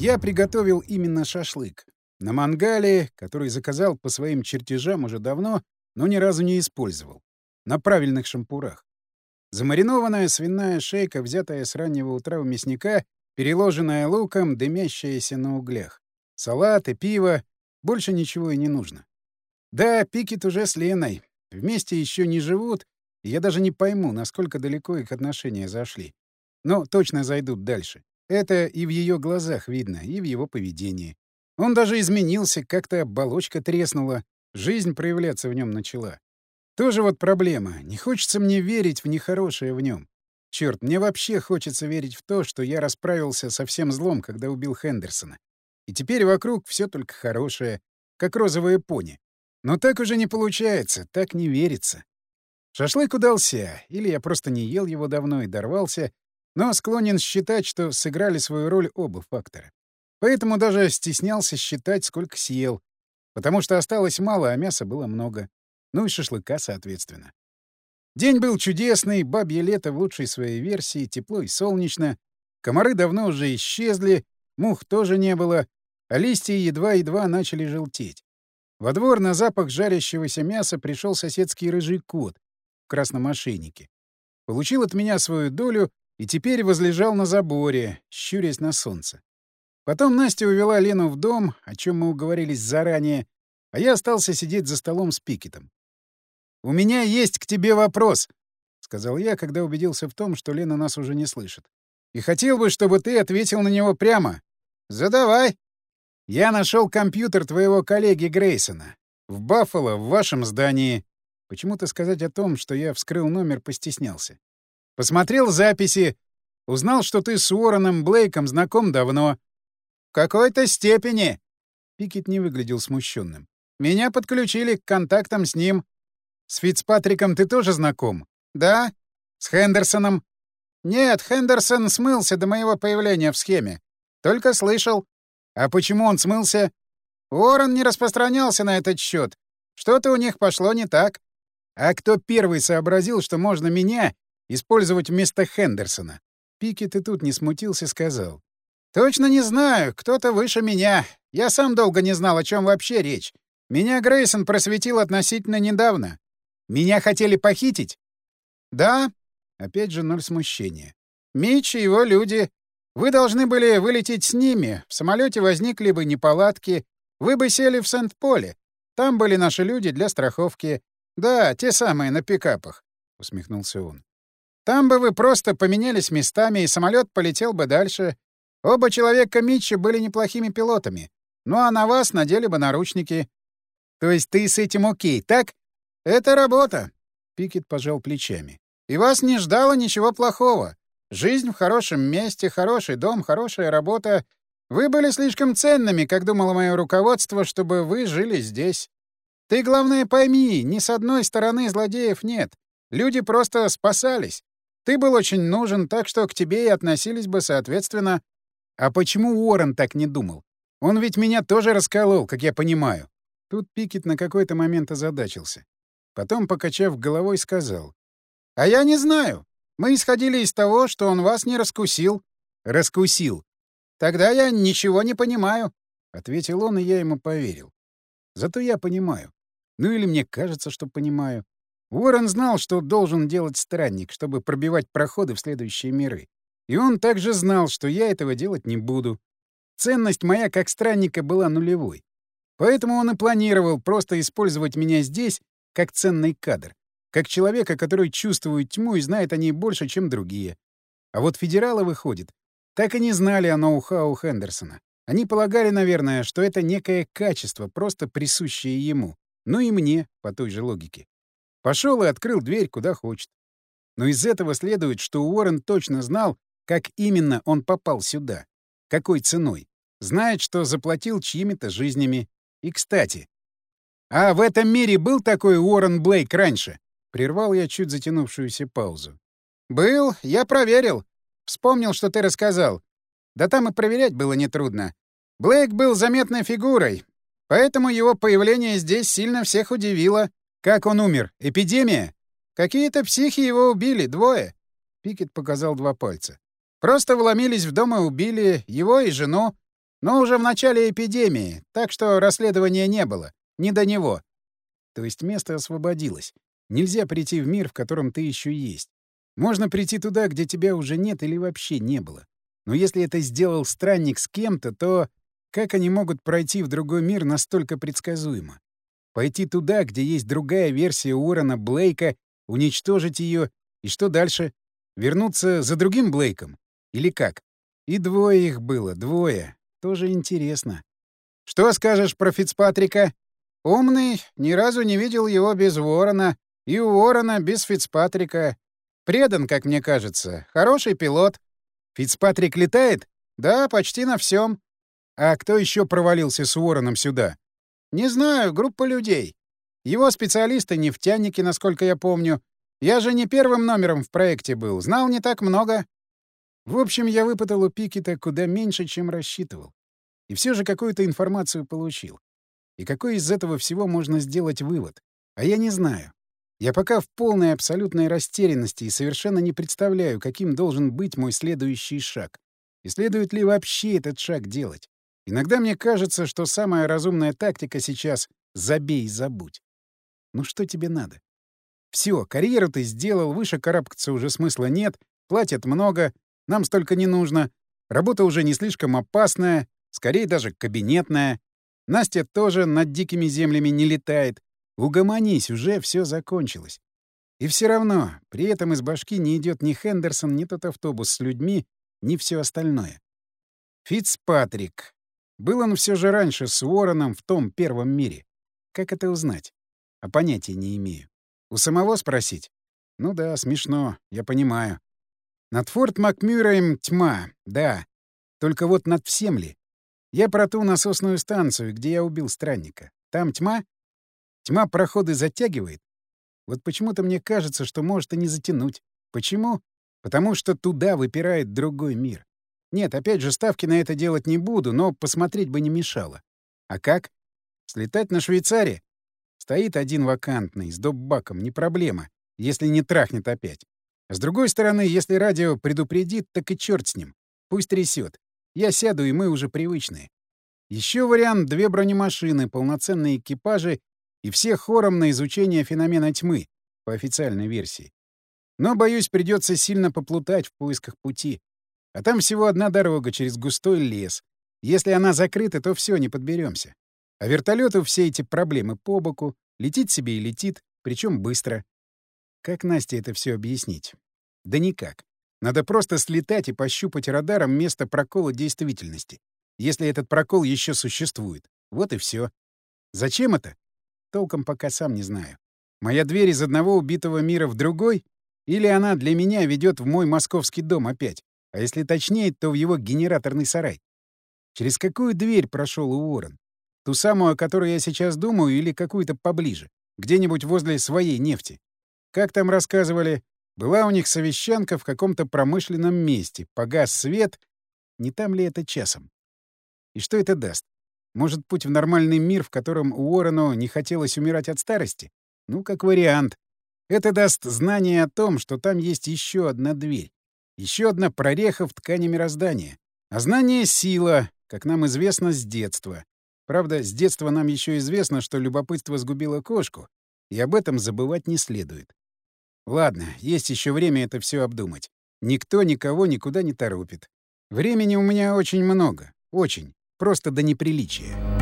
Я приготовил именно шашлык. На мангале, который заказал по своим чертежам уже давно, но ни разу не использовал. На правильных шампурах. Замаринованная свиная шейка, взятая с раннего утра у мясника, переложенная луком, дымящаяся на углях. Салат и пиво. Больше ничего и не нужно. Да, Пикет уже с Леной. Вместе еще не живут, и я даже не пойму, насколько далеко их отношения зашли. Но точно зайдут дальше. Это и в ее глазах видно, и в его поведении. Он даже изменился, как-то оболочка треснула, жизнь проявляться в нем начала. Тоже вот проблема. Не хочется мне верить в нехорошее в нем. Черт, мне вообще хочется верить в то, что я расправился со всем злом, когда убил Хендерсона. И теперь вокруг все только хорошее, как розовые пони. Но так уже не получается, так не верится. Шашлык удался, или я просто не ел его давно и дорвался, но склонен считать, что сыграли свою роль оба фактора. Поэтому даже стеснялся считать, сколько съел, потому что осталось мало, а мяса было много. Ну и шашлыка, соответственно. День был чудесный, бабье лето в лучшей своей версии, тепло и солнечно. Комары давно уже исчезли, мух тоже не было, а листья едва-едва начали желтеть. Во двор на запах жарящегося мяса пришел соседский рыжий кот в красном ошейнике. Получил от меня свою долю и теперь возлежал на заборе, щурясь на солнце. Потом Настя увела Лену в дом, о чем мы уговорились заранее, а я остался сидеть за столом с Пикетом. «У меня есть к тебе вопрос», — сказал я, когда убедился в том, что Лена нас уже не слышит. «И хотел бы, чтобы ты ответил на него прямо. Задавай». «Я нашел компьютер твоего коллеги Грейсона. В Баффало, в вашем здании». Почему-то сказать о том, что я вскрыл номер, постеснялся. Посмотрел записи, узнал, что ты с Уорреном Блейком знаком давно. В какой-то степени. Пикет не выглядел смущенным. Меня подключили к контактам с ним. С Фицпатриком ты тоже знаком? Да. С Хендерсоном? Нет, Хендерсон смылся до моего появления в схеме. Только слышал. А почему он смылся? Уоррен не распространялся на этот счет. Что-то у них пошло не так. А кто первый сообразил, что можно меня Использовать вместо Хендерсона. Пикет и тут не смутился, сказал. «Точно не знаю. Кто-то выше меня. Я сам долго не знал, о чем вообще речь. Меня Грейсон просветил относительно недавно. Меня хотели похитить?» «Да». Опять же ноль смущения. «Митч и его люди. Вы должны были вылететь с ними. В самолете возникли бы неполадки. Вы бы сели в Сент-Поле. Там были наши люди для страховки. Да, те самые на пикапах», — усмехнулся он. Там бы вы просто поменялись местами, и самолет полетел бы дальше. Оба человека Митчи были неплохими пилотами. Ну а на вас надели бы наручники. То есть ты с этим окей, так? Это работа. Пикет пожал плечами. И вас не ждало ничего плохого. Жизнь в хорошем месте, хороший дом, хорошая работа. Вы были слишком ценными, как думало мое руководство, чтобы вы жили здесь. Ты, главное, пойми, ни с одной стороны злодеев нет. Люди просто спасались. Ты был очень нужен, так что к тебе и относились бы соответственно. А почему Уоррен так не думал? Он ведь меня тоже расколол, как я понимаю. Тут Пикет на какой-то момент озадачился. Потом, покачав головой, сказал. «А я не знаю. Мы исходили из того, что он вас не раскусил». «Раскусил. Тогда я ничего не понимаю», — ответил он, и я ему поверил. «Зато я понимаю. Ну или мне кажется, что понимаю. Уоррен знал, что должен делать странник, чтобы пробивать проходы в следующие миры. И он также знал, что я этого делать не буду. Ценность моя как странника была нулевой. Поэтому он и планировал просто использовать меня здесь как ценный кадр, как человека, который чувствует тьму и знает о ней больше, чем другие. А вот федералы, выходит, так и не знали о ноу-хау Хендерсона. Они полагали, наверное, что это некое качество, просто присущее ему. Ну и мне, по той же логике. Пошел и открыл дверь куда хочет. Но из этого следует, что Уоррен точно знал, как именно он попал сюда. Какой ценой. Знает, что заплатил чьими-то жизнями. И, кстати... «А в этом мире был такой Уоррен Блейк раньше?» Прервал я чуть затянувшуюся паузу. «Был, я проверил. Вспомнил, что ты рассказал. Да там и проверять было нетрудно. Блейк был заметной фигурой, поэтому его появление здесь сильно всех удивило. Как он умер? Эпидемия? Какие-то психи его убили, двое. Пикет показал два пальца. Просто вломились в дом и убили его и жену. Но уже в начале эпидемии, так что расследования не было. Не до него. То есть место освободилось. Нельзя прийти в мир, в котором ты еще есть. Можно прийти туда, где тебя уже нет или вообще не было. Но если это сделал странник с кем-то, то как они могут пройти в другой мир настолько предсказуемо? Пойти туда, где есть другая версия Уоррена Блейка, уничтожить ее, и что дальше? Вернуться за другим Блейком? Или как? И двое их было, двое. Тоже интересно. Что скажешь про Фицпатрика? Умный, ни разу не видел его без Уоррена, и Уоррена без Фицпатрика. Предан, как мне кажется. Хороший пилот. Фицпатрик летает? Да, почти на всем. А кто еще провалился с Уорреном сюда? Не знаю, группа людей. Его специалисты — нефтяники, насколько я помню. Я же не первым номером в проекте был, знал не так много. В общем, я выпытал у Пикета куда меньше, чем рассчитывал. И все же какую-то информацию получил. И какой из этого всего можно сделать вывод? А я не знаю. Я пока в полной абсолютной растерянности и совершенно не представляю, каким должен быть мой следующий шаг. И следует ли вообще этот шаг делать? Иногда мне кажется, что самая разумная тактика сейчас — забей и забудь. Ну что тебе надо? Все, карьеру ты сделал, выше карабкаться уже смысла нет, платят много, нам столько не нужно, работа уже не слишком опасная, скорее даже кабинетная. Настя тоже над дикими землями не летает. Угомонись, уже все закончилось. И все равно, при этом из башки не идет ни Хендерсон, ни тот автобус с людьми, ни все остальное. Фицпатрик. Был он все же раньше с Уорреном в том первом мире. Как это узнать? А понятия не имею. У самого спросить? Ну да, смешно, я понимаю. Над Форт Макмюраем тьма, да. Только вот над всем ли? Я про ту насосную станцию, где я убил странника. Там тьма? Тьма проходы затягивает? Вот почему-то мне кажется, что может и не затянуть. Почему? Потому что туда выпирает другой мир. Нет, опять же, ставки на это делать не буду, но посмотреть бы не мешало. А как? Слетать на Швейцарии? Стоит один вакантный, с допбаком, не проблема, если не трахнет опять. С другой стороны, если радио предупредит, так и черт с ним. Пусть трясет. Я сяду, и мы уже привычные. Еще вариант — две бронемашины, полноценные экипажи и все хором на изучение феномена тьмы, по официальной версии. Но, боюсь, придется сильно поплутать в поисках пути. А там всего одна дорога через густой лес. Если она закрыта, то все, не подберемся. А вертолету все эти проблемы по боку. Летит себе и летит, причем быстро. Как Насте это все объяснить? Да никак. Надо просто слетать и пощупать радаром место прокола действительности. Если этот прокол еще существует. Вот и все. Зачем это? Толком пока сам не знаю. Моя дверь из одного убитого мира в другой? Или она для меня ведет в мой московский дом опять? А если точнее, то в его генераторный сарай. Через какую дверь прошел Уоррен? Ту самую, о которой я сейчас думаю, или какую-то поближе? Где-нибудь возле своей нефти? Как там рассказывали, была у них совещанка в каком-то промышленном месте, погас свет. Не там ли это часом? И что это даст? Может, путь в нормальный мир, в котором Уоррену не хотелось умирать от старости? Ну, как вариант. Это даст знание о том, что там есть еще одна дверь. Еще одна прореха в ткани мироздания. А знание — сила, как нам известно с детства. Правда, с детства нам еще известно, что любопытство сгубило кошку, и об этом забывать не следует. Ладно, есть еще время это все обдумать. Никто никого никуда не торопит. Времени у меня очень много. Очень. Просто до неприличия.